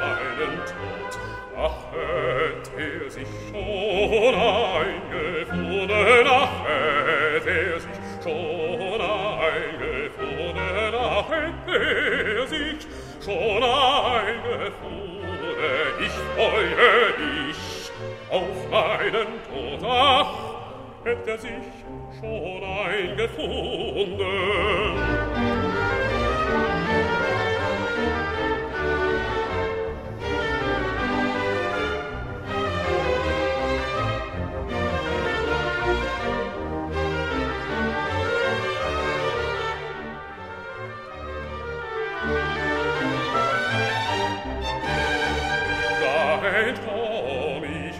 mich auf einen Tod, ach, hätt er sich schon eingefunden, ach, hätt er sich schon eingefunden, ach, hätt er sich schon eingefunden. Ich freue mich auf meinen Tod, ach, hätt er sich schon eingefunden.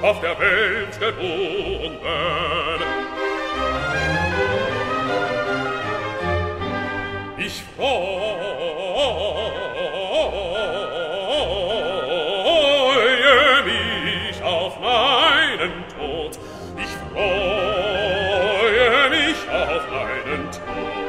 Auf der Welt gebunden. Ich freue mich auf meinen Tod. Ich freue mich auf meinen Tod.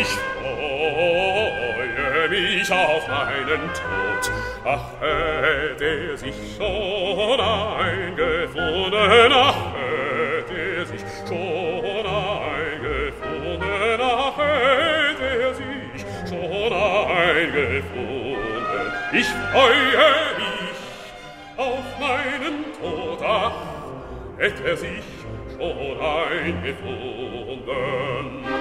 Ich freue mich auf meinen Tod. Ach, hätt er sich schon eingefunden, ach, hätt er sich schon eingefunden, ach, hätt er sich schon eingefunden. Ich freue mich auf meinen Tod, ach, hätt er sich schon eingefunden.